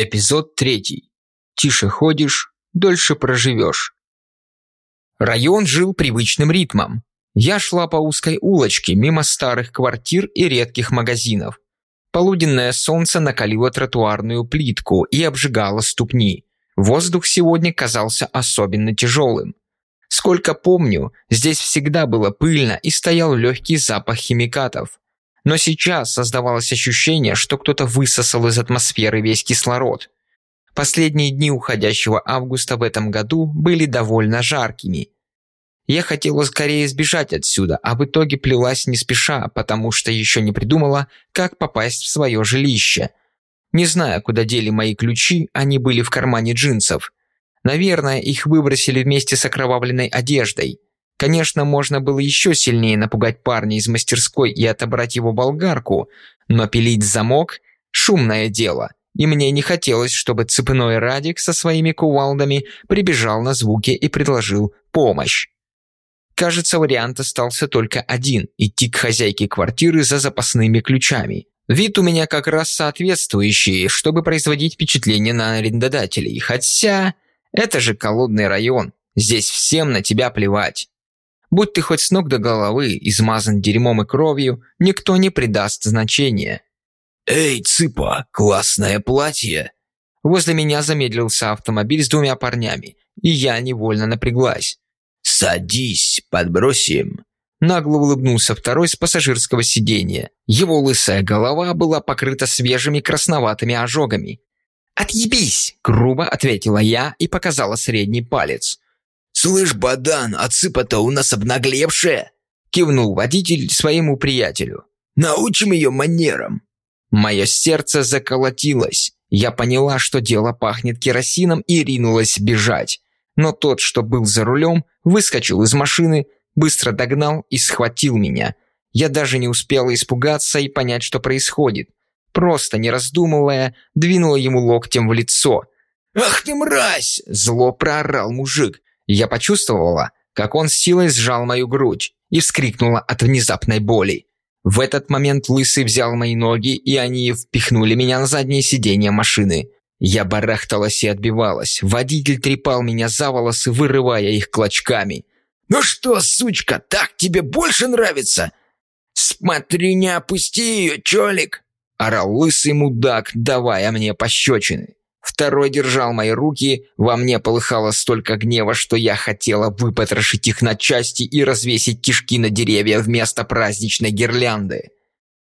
Эпизод третий. Тише ходишь, дольше проживешь. Район жил привычным ритмом. Я шла по узкой улочке, мимо старых квартир и редких магазинов. Полуденное солнце накалило тротуарную плитку и обжигало ступни. Воздух сегодня казался особенно тяжелым. Сколько помню, здесь всегда было пыльно и стоял легкий запах химикатов. Но сейчас создавалось ощущение, что кто-то высосал из атмосферы весь кислород. Последние дни уходящего августа в этом году были довольно жаркими. Я хотела скорее сбежать отсюда, а в итоге плелась не спеша, потому что еще не придумала, как попасть в свое жилище. Не зная, куда дели мои ключи, они были в кармане джинсов. Наверное, их выбросили вместе с окровавленной одеждой. Конечно, можно было еще сильнее напугать парня из мастерской и отобрать его болгарку, но пилить замок – шумное дело, и мне не хотелось, чтобы цепной Радик со своими кувалдами прибежал на звуки и предложил помощь. Кажется, вариант остался только один – идти к хозяйке квартиры за запасными ключами. Вид у меня как раз соответствующий, чтобы производить впечатление на арендодателей, хотя это же колодный район, здесь всем на тебя плевать. Будь ты хоть с ног до головы измазан дерьмом и кровью, никто не придаст значения. «Эй, цыпа, классное платье!» Возле меня замедлился автомобиль с двумя парнями, и я невольно напряглась. «Садись, подбросим!» Нагло улыбнулся второй с пассажирского сиденья. Его лысая голова была покрыта свежими красноватыми ожогами. «Отъебись!» – грубо ответила я и показала средний палец. «Слышь, Бадан, а цыпа-то у нас обнаглевшая!» Кивнул водитель своему приятелю. «Научим ее манерам!» Мое сердце заколотилось. Я поняла, что дело пахнет керосином и ринулась бежать. Но тот, что был за рулем, выскочил из машины, быстро догнал и схватил меня. Я даже не успела испугаться и понять, что происходит. Просто, не раздумывая, двинула ему локтем в лицо. «Ах ты мразь!» – зло проорал мужик. Я почувствовала, как он с силой сжал мою грудь и вскрикнула от внезапной боли. В этот момент Лысый взял мои ноги, и они впихнули меня на заднее сиденье машины. Я барахталась и отбивалась. Водитель трепал меня за волосы, вырывая их клочками. «Ну что, сучка, так тебе больше нравится?» «Смотри, не опусти ее, чолик!» Орал лысый мудак, давая мне пощечины. Второй держал мои руки, во мне полыхало столько гнева, что я хотела выпотрошить их на части и развесить кишки на деревья вместо праздничной гирлянды.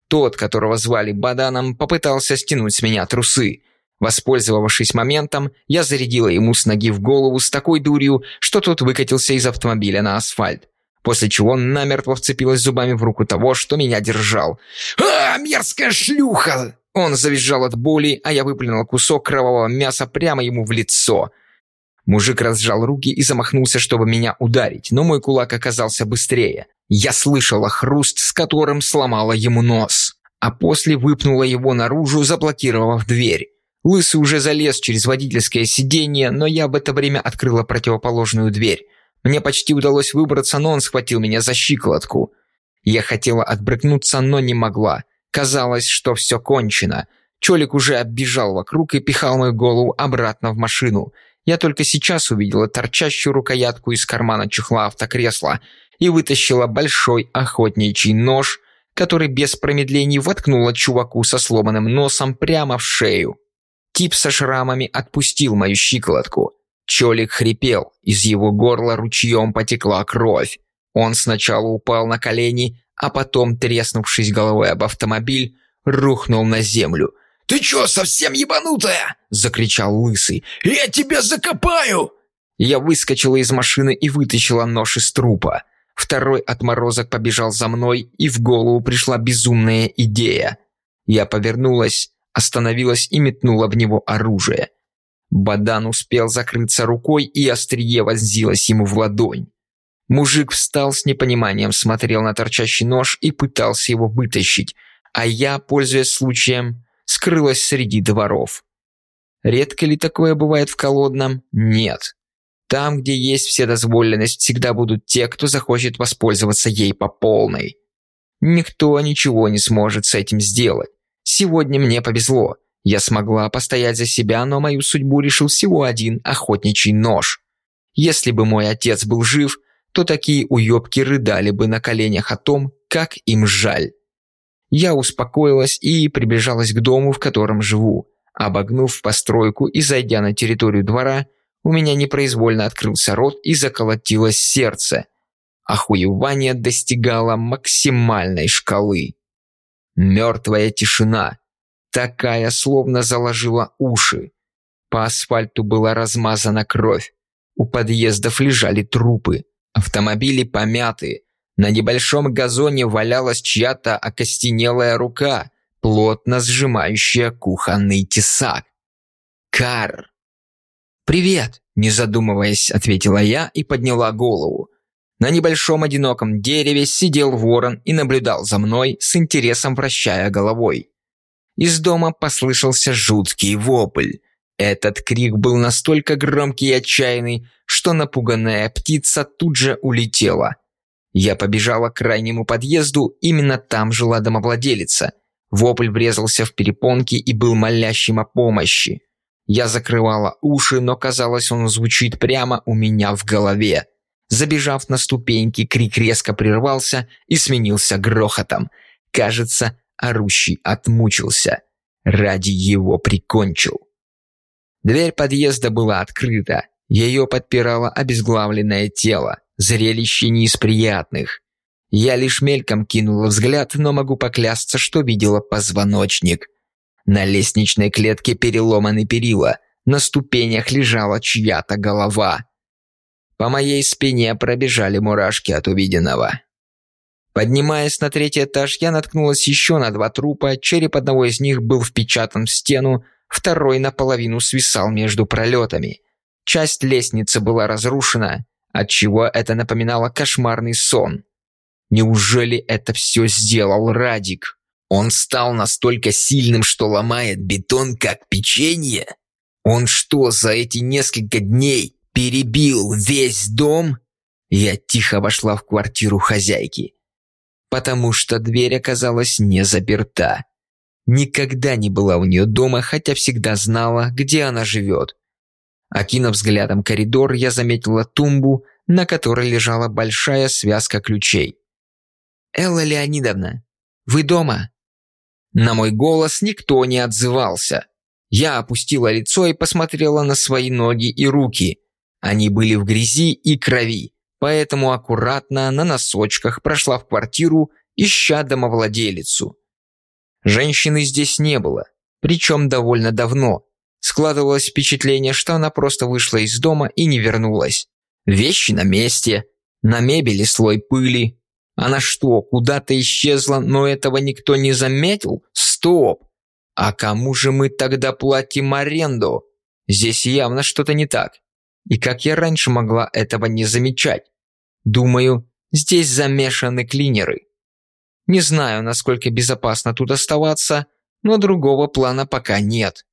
Тот, которого звали Баданом, попытался стянуть с меня трусы. Воспользовавшись моментом, я зарядила ему с ноги в голову с такой дурью, что тот выкатился из автомобиля на асфальт. После чего намертво вцепилась зубами в руку того, что меня держал. «А, мерзкая шлюха!» Он завизжал от боли, а я выплюнул кусок кровавого мяса прямо ему в лицо. Мужик разжал руки и замахнулся, чтобы меня ударить, но мой кулак оказался быстрее. Я слышала хруст, с которым сломала ему нос, а после выпнула его наружу, заблокировав дверь. Лысый уже залез через водительское сиденье, но я в это время открыла противоположную дверь. Мне почти удалось выбраться, но он схватил меня за щиколотку. Я хотела отбрыкнуться, но не могла. Казалось, что все кончено. Чолик уже оббежал вокруг и пихал мою голову обратно в машину. Я только сейчас увидела торчащую рукоятку из кармана чехла автокресла и вытащила большой охотничий нож, который без промедлений воткнула чуваку со сломанным носом прямо в шею. Тип со шрамами отпустил мою щиколотку. Чолик хрипел, из его горла ручьем потекла кровь. Он сначала упал на колени, а потом, треснувшись головой об автомобиль, рухнул на землю. «Ты чё, совсем ебанутая?» – закричал Лысый. «Я тебя закопаю!» Я выскочила из машины и вытащила нож из трупа. Второй отморозок побежал за мной, и в голову пришла безумная идея. Я повернулась, остановилась и метнула в него оружие. Бадан успел закрыться рукой, и острие вонзилось ему в ладонь. Мужик встал с непониманием, смотрел на торчащий нож и пытался его вытащить, а я, пользуясь случаем, скрылась среди дворов. Редко ли такое бывает в Колодном? Нет. Там, где есть вседозволенность, всегда будут те, кто захочет воспользоваться ей по полной. Никто ничего не сможет с этим сделать. Сегодня мне повезло. Я смогла постоять за себя, но мою судьбу решил всего один охотничий нож. Если бы мой отец был жив, то такие уёбки рыдали бы на коленях о том, как им жаль. Я успокоилась и приближалась к дому, в котором живу. Обогнув постройку и зайдя на территорию двора, у меня непроизвольно открылся рот и заколотилось сердце. Охуевание достигало максимальной шкалы. Мертвая тишина. Такая, словно заложила уши. По асфальту была размазана кровь. У подъездов лежали трупы. Автомобили помяты. На небольшом газоне валялась чья-то окостенелая рука, плотно сжимающая кухонный тесак. Кар. «Привет!» – не задумываясь, ответила я и подняла голову. На небольшом одиноком дереве сидел ворон и наблюдал за мной, с интересом вращая головой. Из дома послышался жуткий вопль. Этот крик был настолько громкий и отчаянный, что напуганная птица тут же улетела. Я побежала к крайнему подъезду, именно там жила домовладелица. Вопль врезался в перепонки и был молящим о помощи. Я закрывала уши, но казалось, он звучит прямо у меня в голове. Забежав на ступеньки, крик резко прервался и сменился грохотом. Кажется, орущий отмучился. Ради его прикончил. Дверь подъезда была открыта. Ее подпирало обезглавленное тело. Зрелище не из приятных. Я лишь мельком кинула взгляд, но могу поклясться, что видела позвоночник. На лестничной клетке переломаны перила. На ступенях лежала чья-то голова. По моей спине пробежали мурашки от увиденного. Поднимаясь на третий этаж, я наткнулась еще на два трупа, череп одного из них был впечатан в стену, второй наполовину свисал между пролетами. Часть лестницы была разрушена, отчего это напоминало кошмарный сон. Неужели это все сделал Радик? Он стал настолько сильным, что ломает бетон, как печенье? Он что, за эти несколько дней перебил весь дом? Я тихо вошла в квартиру хозяйки потому что дверь оказалась не заперта. Никогда не была у нее дома, хотя всегда знала, где она живет. Окинув взглядом коридор, я заметила тумбу, на которой лежала большая связка ключей. «Элла Леонидовна, вы дома?» На мой голос никто не отзывался. Я опустила лицо и посмотрела на свои ноги и руки. Они были в грязи и крови поэтому аккуратно на носочках прошла в квартиру, ища домовладелицу. Женщины здесь не было, причем довольно давно. Складывалось впечатление, что она просто вышла из дома и не вернулась. Вещи на месте, на мебели слой пыли. Она что, куда-то исчезла, но этого никто не заметил? Стоп! А кому же мы тогда платим аренду? Здесь явно что-то не так. И как я раньше могла этого не замечать? Думаю, здесь замешаны клинеры. Не знаю, насколько безопасно тут оставаться, но другого плана пока нет.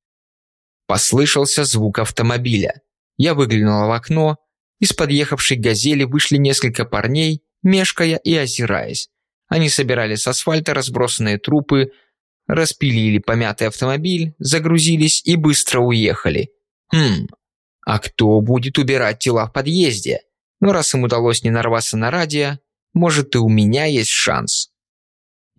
Послышался звук автомобиля. Я выглянула в окно. Из подъехавшей «Газели» вышли несколько парней, мешкая и озираясь. Они собирали с асфальта разбросанные трупы, распилили помятый автомобиль, загрузились и быстро уехали. Хм, а кто будет убирать тела в подъезде? Но раз им удалось не нарваться на радио, может и у меня есть шанс.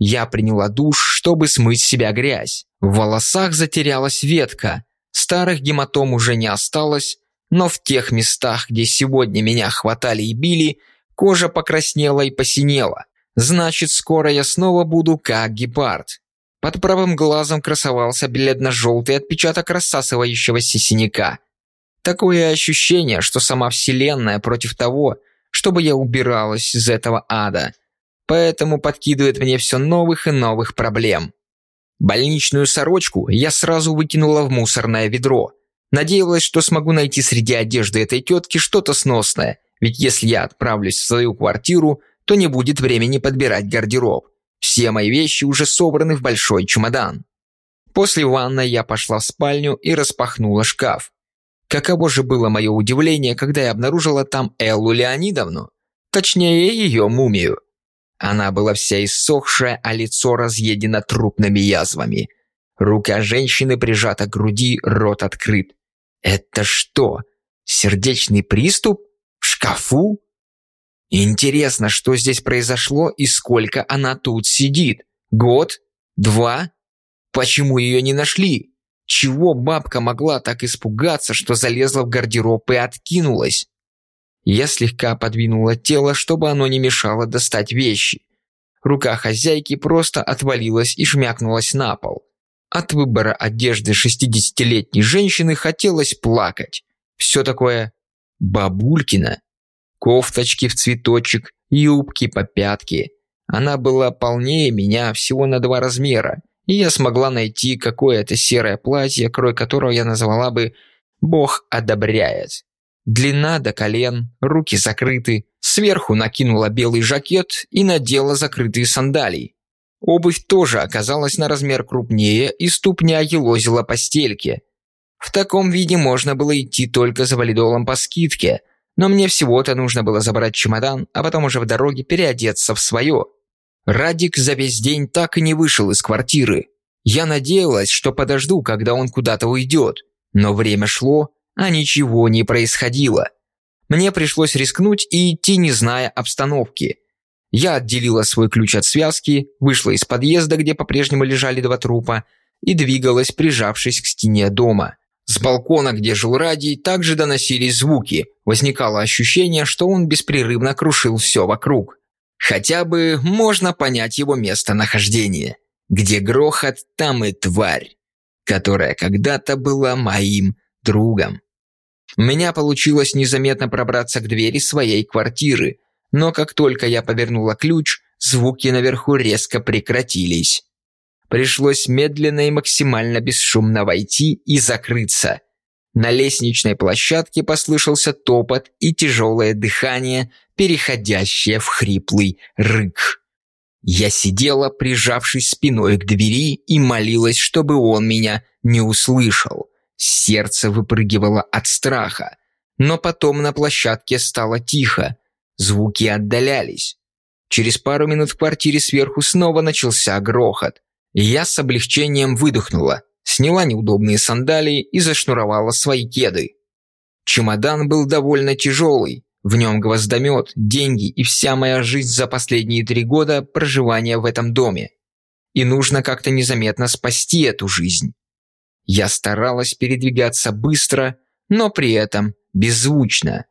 Я приняла душ, чтобы смыть с себя грязь. В волосах затерялась ветка. Старых гематом уже не осталось, но в тех местах, где сегодня меня хватали и били, кожа покраснела и посинела. Значит, скоро я снова буду как гепард. Под правым глазом красовался бледно-желтый отпечаток рассасывающегося синяка – Такое ощущение, что сама Вселенная против того, чтобы я убиралась из этого ада. Поэтому подкидывает мне все новых и новых проблем. Больничную сорочку я сразу выкинула в мусорное ведро. Надеялась, что смогу найти среди одежды этой тетки что-то сносное, ведь если я отправлюсь в свою квартиру, то не будет времени подбирать гардероб. Все мои вещи уже собраны в большой чемодан. После ванной я пошла в спальню и распахнула шкаф. Каково же было мое удивление, когда я обнаружила там Эллу Леонидовну, точнее ее мумию. Она была вся иссохшая, а лицо разъедено трупными язвами. Рука женщины прижата к груди, рот открыт. Это что, сердечный приступ? В шкафу? Интересно, что здесь произошло и сколько она тут сидит? Год? Два? Почему ее не нашли? Чего бабка могла так испугаться, что залезла в гардероб и откинулась? Я слегка подвинула тело, чтобы оно не мешало достать вещи. Рука хозяйки просто отвалилась и шмякнулась на пол. От выбора одежды 60-летней женщины хотелось плакать. Все такое бабулькино. Кофточки в цветочек, юбки по пятки. Она была полнее меня всего на два размера, и я смогла найти какое-то серое платье, крой которого я назвала бы «Бог одобряет». Длина до колен, руки закрыты, сверху накинула белый жакет и надела закрытые сандалии. Обувь тоже оказалась на размер крупнее, и ступня елозила по стельке. В таком виде можно было идти только за валидолом по скидке, но мне всего-то нужно было забрать чемодан, а потом уже в дороге переодеться в свое. Радик за весь день так и не вышел из квартиры. Я надеялась, что подожду, когда он куда-то уйдет, но время шло, а ничего не происходило. Мне пришлось рискнуть и идти, не зная обстановки. Я отделила свой ключ от связки, вышла из подъезда, где по-прежнему лежали два трупа, и двигалась, прижавшись к стене дома. С балкона, где жил Радий, также доносились звуки. Возникало ощущение, что он беспрерывно крушил все вокруг. Хотя бы можно понять его местонахождение. Где грохот, там и тварь, которая когда-то была моим другом. У меня получилось незаметно пробраться к двери своей квартиры, но как только я повернула ключ, звуки наверху резко прекратились. Пришлось медленно и максимально бесшумно войти и закрыться. На лестничной площадке послышался топот и тяжелое дыхание, переходящее в хриплый рык. Я сидела, прижавшись спиной к двери, и молилась, чтобы он меня не услышал. Сердце выпрыгивало от страха. Но потом на площадке стало тихо. Звуки отдалялись. Через пару минут в квартире сверху снова начался грохот. Я с облегчением выдохнула, сняла неудобные сандалии и зашнуровала свои кеды. Чемодан был довольно тяжелый. В нем гвоздомет, деньги и вся моя жизнь за последние три года проживания в этом доме. И нужно как-то незаметно спасти эту жизнь. Я старалась передвигаться быстро, но при этом беззвучно.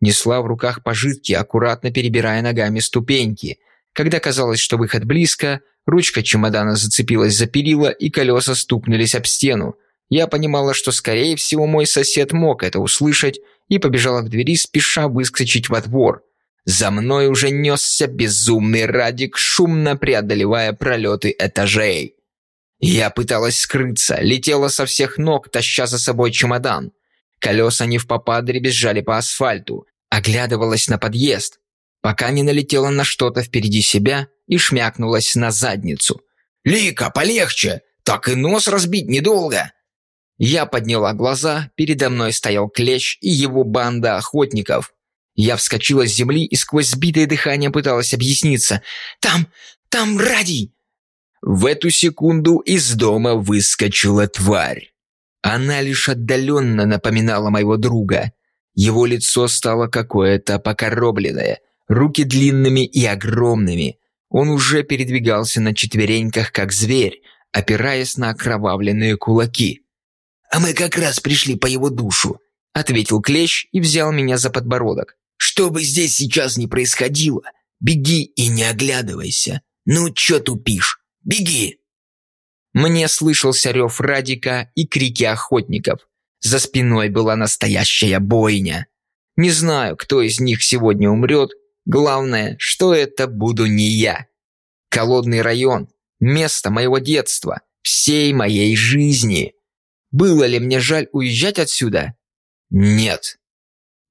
Несла в руках пожитки, аккуратно перебирая ногами ступеньки. Когда казалось, что выход близко, ручка чемодана зацепилась за перила и колеса стукнулись об стену. Я понимала, что, скорее всего, мой сосед мог это услышать, и побежала к двери, спеша выскочить во двор. За мной уже несся безумный радик, шумно преодолевая пролеты этажей. Я пыталась скрыться, летела со всех ног, таща за собой чемодан. Колеса не в попад дребезжали по асфальту. Оглядывалась на подъезд, пока не налетела на что-то впереди себя и шмякнулась на задницу. «Лика, полегче! Так и нос разбить недолго!» Я подняла глаза, передо мной стоял Клещ и его банда охотников. Я вскочила с земли и сквозь сбитое дыхание пыталась объясниться. «Там, там Радий! В эту секунду из дома выскочила тварь. Она лишь отдаленно напоминала моего друга. Его лицо стало какое-то покоробленное, руки длинными и огромными. Он уже передвигался на четвереньках, как зверь, опираясь на окровавленные кулаки. «А мы как раз пришли по его душу», — ответил Клещ и взял меня за подбородок. «Что бы здесь сейчас ни происходило, беги и не оглядывайся. Ну, чё тупишь? Беги!» Мне слышался рев Радика и крики охотников. За спиной была настоящая бойня. Не знаю, кто из них сегодня умрет. Главное, что это буду не я. Холодный район. Место моего детства. Всей моей жизни. Было ли мне жаль уезжать отсюда? Нет.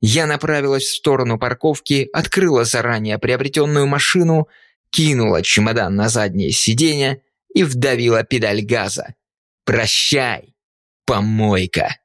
Я направилась в сторону парковки, открыла заранее приобретенную машину кинула чемодан на заднее сиденье и вдавила педаль газа. «Прощай, помойка!»